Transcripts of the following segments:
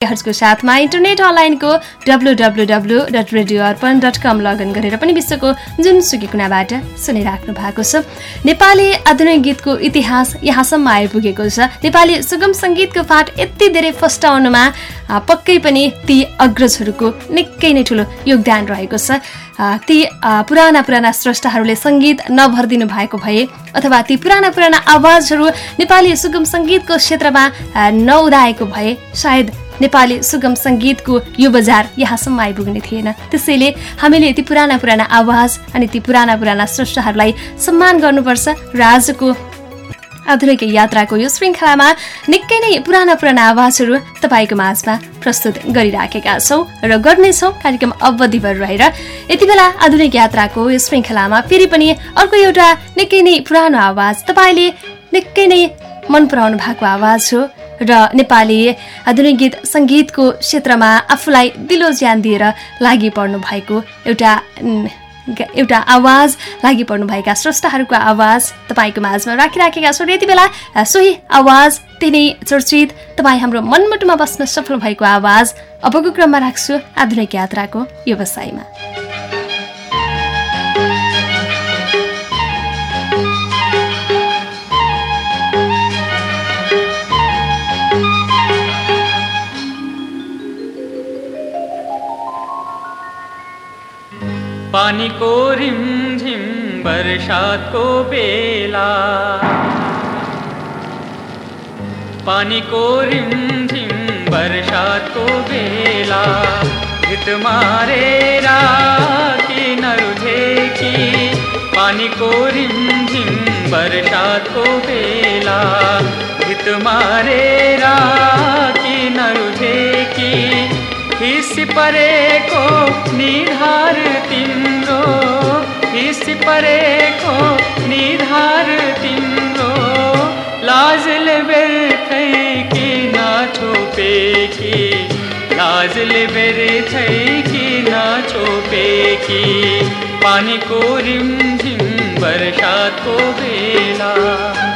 हर्चको साथमा इन्टरनेट अनलाइनको W W W dot radio Arpan dot com login गरेर पनि विश्वको जुनसुकी कुनाबाट सुनिराख्नु भएको छ। नेपाली आधुनिक गीतको इतिहास यहाँसम्म आइपुगेको छ। नेपाली सुगम सङ्गीतको पाठ यति धेरै फस्टाउनुमा पक्कै पनि ती अग्रजहरूको निकै नै ठुलो योगदान रहेको छ। ती पुराना पुराना स्रष्टाहरूले सङ्गीत नभरिदिनु भएको भए अथवा ती पुराना पुराना आवाजहरू नेपाली सुगम सङ्गीतको क्षेत्रमा नउदाएको भए सायद नेपाली सुगम सङ्गीतको यो बजार यहाँसम्म आइपुग्ने थिएन। त्यसैले हामीले ती पुराना पुराना आवाज अनि ती पुराना पुराना स्रष्टाहरूलाई सम्मान गर्नुपर्छ र आजको आधुनिक यात्राको यो श्रृङ्खलामा निकै नै पुराना पुराना आवाजहरू तपाईँको माझमा प्रस्तुत गरिराखेका छौँ र गर्नेछौँ कार्यक्रम अवधिभर रहेर। यति बेला आधुनिक यात्राको यो श्रृङ्खलामा फेरि पनि अर्को एउटा निकै नै पुरानो आवाज तपाईँले निकै नै मन पराउनु भएको आवाज हो। र नेपाली आधुनिक गीत सङ्गीतको क्षेत्रमा आफूलाई दिलो ज्यान दिएर लागि पर्नु भएको एउटा एउटा आवाज लागि पर्नुभएका स्रष्टाहरूको आवाज तपाईँको माझमा राखिराखेका छौँ। र यति बेला सोही आवाज तिनै चर्चित तपाईँ हाम्रो मनमुटुमा बस्न सफल भएको आवाज अबको क्रममा राख्छु आधुनिक यात्राको व्यवसायमा। पानीको रिमझिम वर्षातको बेला। पानीको रिमझिम वर्षातको बेला। गीत मारेर किनरु झेकी पानीको रिमझिम वर्षातको बेला। गीत मारेर किनरु इस परे को निधार तिम्रो, इस परे को निधार तिम्रो। लाजल बेर्थै कि ना छोपे की? लाजल बेर्थै कि ना छोपे की? छोपेकी पानीको रिमझिम वर्षाको बेला।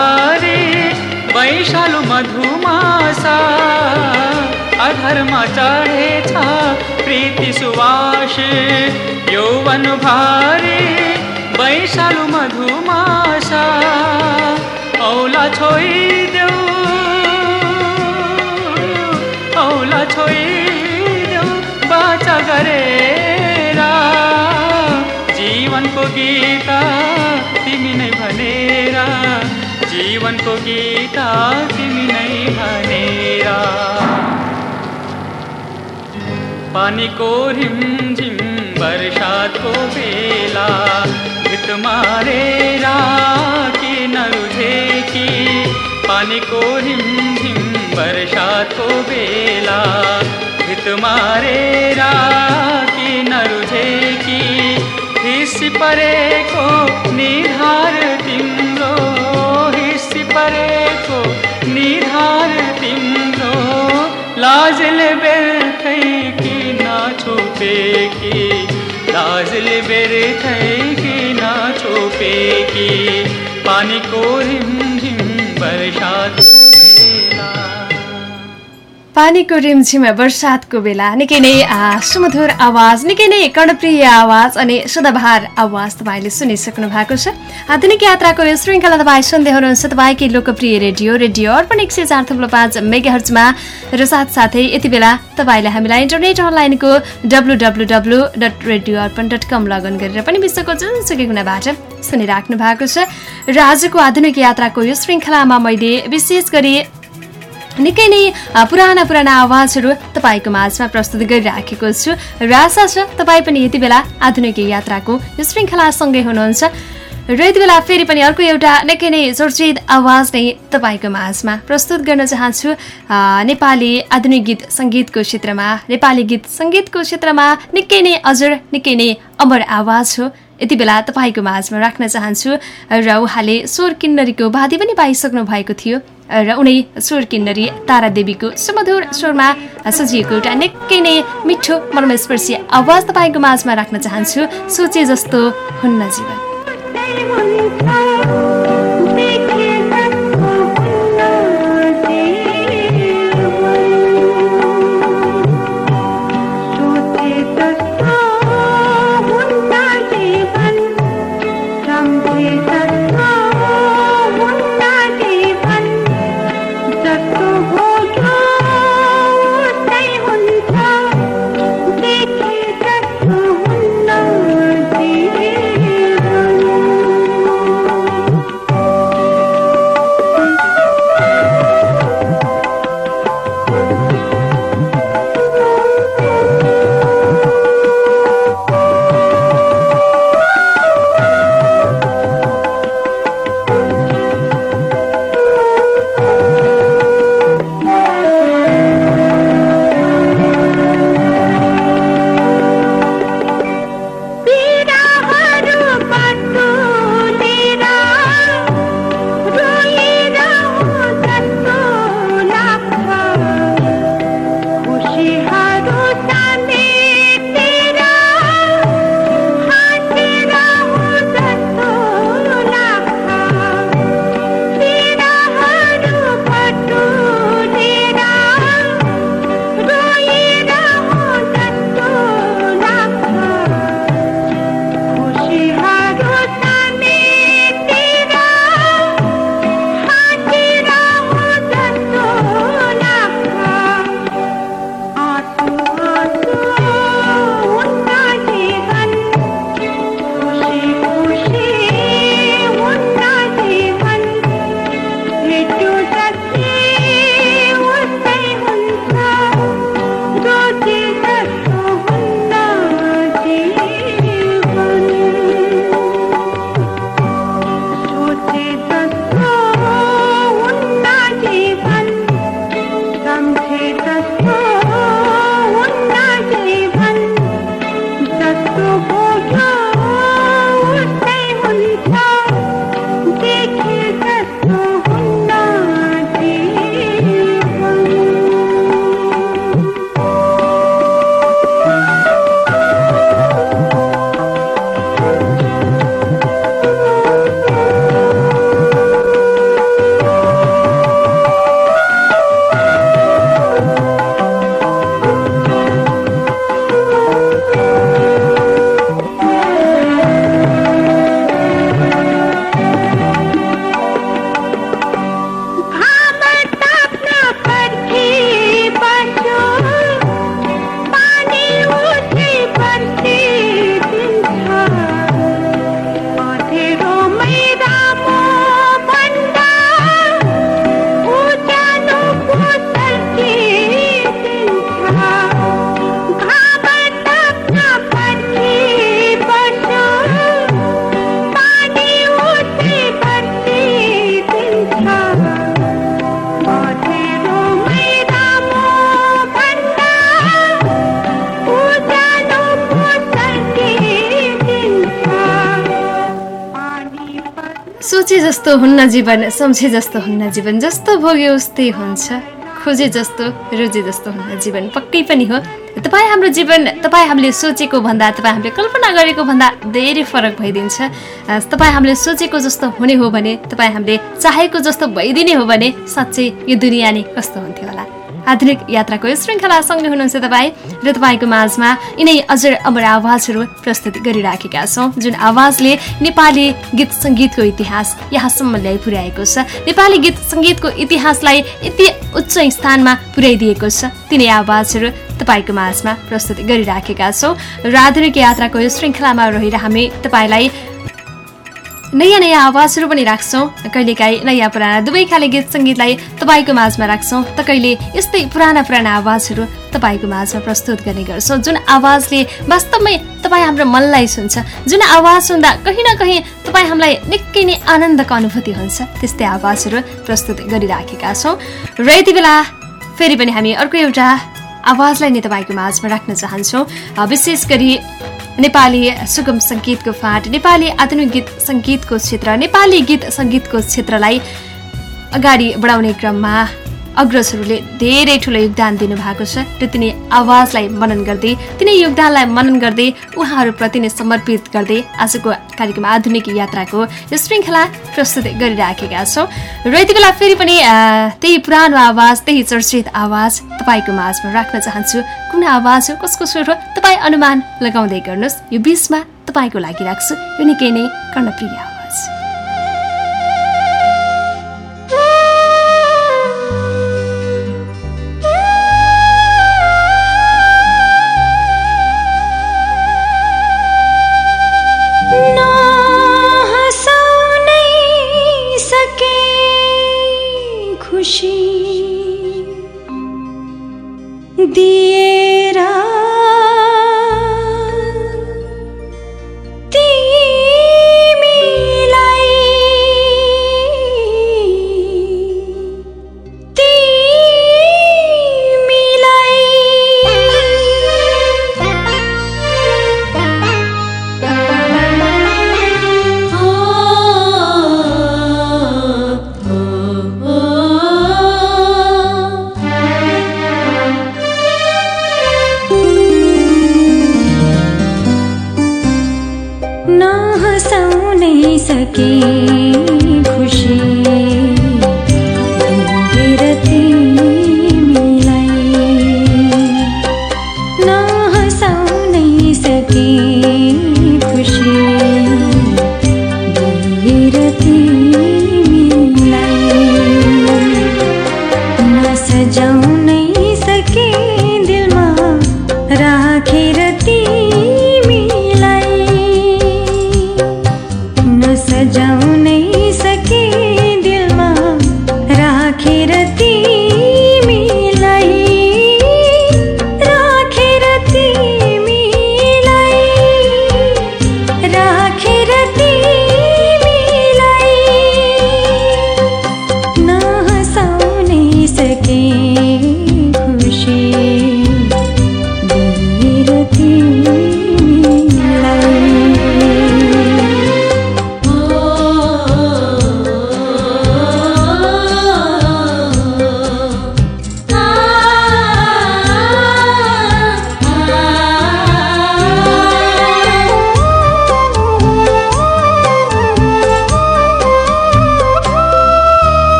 भारी वैशालु मधुमासा अधर्म चढेछ प्रीति सुवास यौवन भारी वैशालु मधुमासा औला छोइदेऊ औला छोइदेऊ बाचा गरेरा जीवनको गीता तिमी नै भनेर। जीवनको गीता तिमी नै भनेर पानीको रिमझिम वर्षाको बेला गीत मारेर कि नरुझे कि पानीको रिमझिम वर्षाको बेला मारेर किन रुझेकी हिस्सी परेको निधार तिम्रो हिस्सी परेको निधार तिम्रो लाजले बेर्थै ना छोपेकी लाजले बेर्थै को छोपेकी पानीको रिमझिम वर्षाको पानीको रिमझिम वर्षातको बेला निकै नै सुमधुर आवाज निकै नै कर्णप्रिय आवाज अनि सदाबहार आवाज तपाईँले सुनिसक्नु भएको छ। आधुनिक यात्राको यो श्रृङ्खला तपाईँ सुन्दै हुनुहुन्छ तपाईँकै लोकप्रिय रेडियो रेडियो अर्पण एक सय चार थुप्रो पाँच मेगा हर्चमा र साथसाथै यति बेला तपाईँले हामीलाई इन्टरनेट अनलाइनको W W W dot radio Arpan dot com login गरेर पनि विश्वको जुनसुकै कुनाबाट सुनिराख्नु भएको छ। र आजको आधुनिक यात्राको यो श्रृङ्खलामा मैले विशेष गरी निकै नै पुराना पुराना आवाजहरू तपाईँको माझमा प्रस्तुत गरिराखेको छु र आशा छ तपाईँ पनि यति बेला आधुनिक यात्राको यो श्रृङ्खलासँगै हुनुहुन्छ। र यति बेला फेरि पनि अर्को एउटा निकै नै चर्चित आवाज नै तपाईँको माझमा प्रस्तुत गर्न चाहन्छु। नेपाली आधुनिक गीत सङ्गीतको क्षेत्रमा नेपाली गीत सङ्गीतको क्षेत्रमा निकै नै अझर निकै नै अमर आवाज हो। यति बेला तपाईँको माझमा राख्न चाहन्छु र उहाँले स्वर किन्नरीको बाधी पनि पाइसक्नु भएको थियो। र उनी स्वर किन्नरी तारादेवीको सुमधुर स्वरमा सजिएको एउटा निकै नै मिठो मर्मस्पर्शी आवाज तपाईँको माझमा राख्न चाहन्छु सोचे जस्तो हुन्न जीवन Thank you. सोचे जस्तो हुन्न जीवन सम्झे जस्तो हुन्न जीवन जस्तो भोग्यो उस्तै हुन्छ। खोजे जस्तो रोजे जस्तो हुन्न जीवन पक्कै पनि हो। तपाईँ हाम्रो जीवन तपाईँ हामीले सोचेको भन्दा तपाईँ हामीले कल्पना गरेको भन्दा धेरै फरक भइदिन्छ। तपाईँ हामीले सोचेको जस्तो हुने हो भने तपाईँ हामीले चाहेको जस्तो भइदिने हो भने साँच्चै यो दुनियाँ नै कस्तो हुन्थ्यो होला। आधुनिक यात्राको यो श्रृङ्खलासँगै हुनुहुन्छ तपाईँ र तपाईँको माझमा यिनै अझ अमर आवाजहरू प्रस्तुत गरिराखेका छौँ जुन आवाजले नेपाली गीत सङ्गीतको इतिहास यहाँसम्म ल्याइ पुर्याएको छ। नेपाली गीत सङ्गीतको इतिहासलाई यति उच्च स्थानमा पुर्याइदिएको छ। तिनै आवाजहरू तपाईँको माझमा प्रस्तुत गरिराखेका छौँ र आधुनिक यात्राको यो श्रृङ्खलामा रहेर हामी तपाईँलाई नयाँ नयाँ आवाजहरू पनि राख्छौँ। कहिलेकाहीँ नयाँ पुराना दुवै खाले गीत सङ्गीतलाई तपाईँको माझमा राख्छौँ। त कहिले यस्तै पुराना पुराना आवाजहरू तपाईँको माझमा प्रस्तुत गर्ने गर्छौँ। जुन आवाजले वास्तवमै तपाईँ हाम्रो मनलाई सुन्छ जुन आवाज सुन्दा कहीँ न कहीँ तपाईँ हामीलाई निकै नै आनन्दको अनुभूति हुन्छ त्यस्तै आवाजहरू प्रस्तुत गरिराखेका छौँ। र यति बेला फेरि पनि हामी अर्को एउटा आवाजलाई नै तपाईँको माझमा राख्न चाहन्छौँ। विशेष गरी नेपाली सुगम सङ्गीतको फाँट नेपाली आधुनिक गीत सङ्गीतको क्षेत्र नेपाली गीत सङ्गीतको क्षेत्रलाई अगाडि बढाउने क्रममा अग्रजहरूले धेरै ठुलो योगदान दिनुभएको छ। र तिनी आवाजलाई मनन गर्दै तिनै योगदानलाई मनन गर्दै उहाँहरूप्रति नै समर्पित गर्दै आजको कार्यक्रम आधुनिक यात्राको यो श्रृङ्खला प्रस्तुत गरिराखेका छौँ। र यति बेला फेरि पनि त्यही पुरानो आवाज त्यही चर्चित आवाज तपाईँको माझमा राख्न चाहन्छु। कुन आवाज हो? कसको स्वर हो? तपाईँ अनुमान लगाउँदै गर्नुहोस्। यो बिचमा तपाईँको लागि राख्छु। यो निकै नै कर्णप्रिय आवाज। खुशी। दी जाऊं नहीं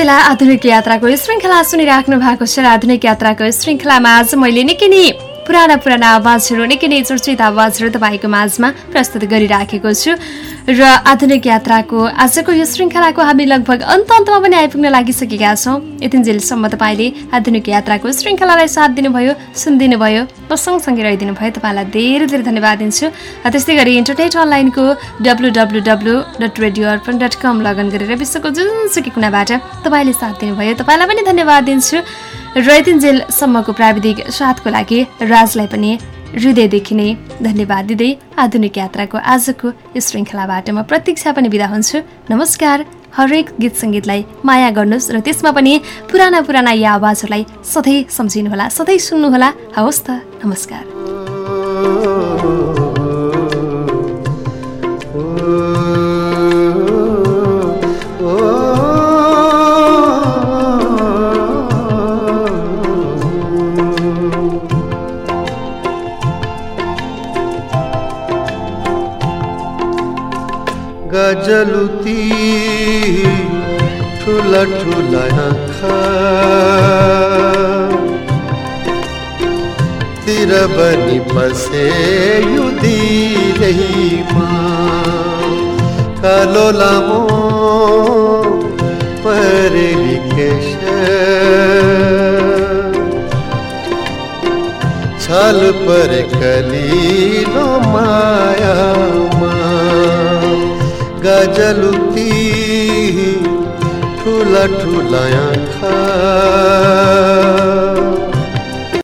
बेला आधुनिक यात्राको श्रृङ्खला सुनिराख्नु भएको छ। आधुनिक यात्राको श्रृङ्खलामा आज मैले निकै नै पुराना पुराना आवाजहरू निकै नै चर्चित आवाजहरू तपाईँको माझमा प्रस्तुत गरिराखेको छु। र आधुनिक यात्राको आजको यो श्रृङ्खलाको हामी लगभग अन्त अन्तमा पनि आइपुग्न लागिसकेका छौँ। यतिन्जेलसम्म तपाईँले आधुनिक यात्राको श्रृङ्खलालाई साथ दिनुभयो सुनिदिनु भयो सँगसँगै रहिदिनु भयो तपाईँलाई धेरै धेरै धन्यवाद दिन्छु। त्यस्तै गरी इन्टरनेट अनलाइनको W W W dot radio Arpan dot com login गरेर विश्वको जुनसुकै कुनाबाट तपाईँले साथ दिनुभयो। तपाईँलाई पनि धन्यवाद दिन्छु। रैतिन्जेलसम्मको प्राविधिक साथको लागि राजलाई पनि हृदयदेखि नै धन्यवाद दिँदै आधुनिक यात्राको आजको श्रृङ्खलाबाट म प्रतीक्षा पनि बिदा हुन्छु। नमस्कार। हरेक गीत सङ्गीतलाई माया गर्नुहोस् र त्यसमा पनि पुराना पुराना यी आवाजहरूलाई सधैँ सम्झिनुहोला सधैँ सुन्नुहोला। हवस् त। नमस्कार। जलुती, ठुला ठुला तिर बनी पसे युदी रही माँ। कालो लामो पर विकेश छल पर कली नो माया मा। गजलुती ठुला ठुला आँखा